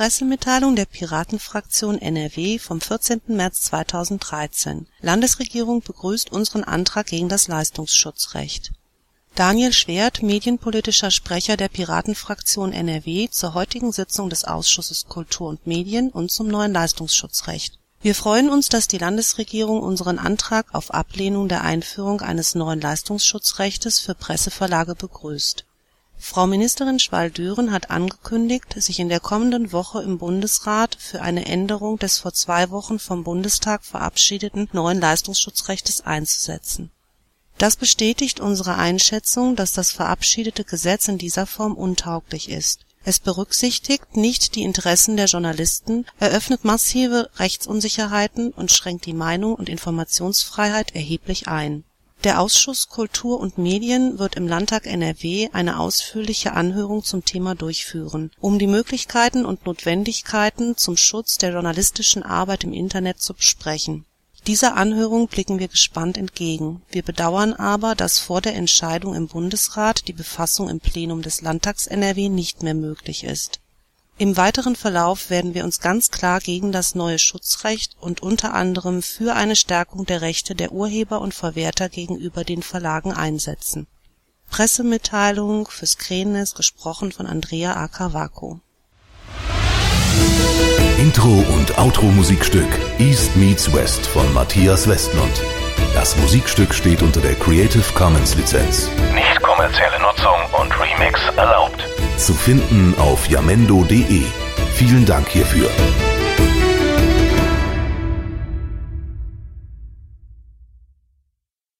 Pressemitteilung der Piratenfraktion NRW vom 14. März 2013 Landesregierung begrüßt unseren Antrag gegen das Leistungsschutzrecht Daniel Schwert, medienpolitischer Sprecher der Piratenfraktion NRW, zur heutigen Sitzung des Ausschusses Kultur und Medien und zum neuen Leistungsschutzrecht. Wir freuen uns, dass die Landesregierung unseren Antrag auf Ablehnung der Einführung eines neuen Leistungsschutzrechtes für Presseverlage begrüßt Frau Ministerin Schwal-Düren hat angekündigt, sich in der kommenden Woche im Bundesrat für eine Änderung des vor zwei Wochen vom Bundestag verabschiedeten neuen Leistungsschutzrechtes einzusetzen. Das bestätigt unsere Einschätzung, dass das verabschiedete Gesetz in dieser Form untauglich ist. Es berücksichtigt nicht die Interessen der Journalisten, eröffnet massive Rechtsunsicherheiten und schränkt die Meinung und Informationsfreiheit erheblich ein der Ausschuss Kultur und Medien wird im Landtag NRW eine ausführliche Anhörung zum Thema durchführen, um die Möglichkeiten und Notwendigkeiten zum Schutz der journalistischen Arbeit im Internet zu besprechen. Dieser Anhörung blicken wir gespannt entgegen. Wir bedauern aber, dass vor der Entscheidung im Bundesrat die Befassung im Plenum des Landtags NRW nicht mehr möglich ist im weiteren Verlauf werden wir uns ganz klar gegen das neue Schutzrecht und unter anderem für eine Stärkung der Rechte der Urheber und Verwerter gegenüber den Verlagen einsetzen. Pressemitteilung fürs Krähennest gesprochen von Andrea Akavako. Intro und Outro Musikstück East Meets West von Matthias Westmund. Das Musikstück steht unter der Creative Commons Lizenz. Nicht kommerzielle Nutzung und Remix erlaubt zu finden auf jamendo.de. Vielen Dank hierfür.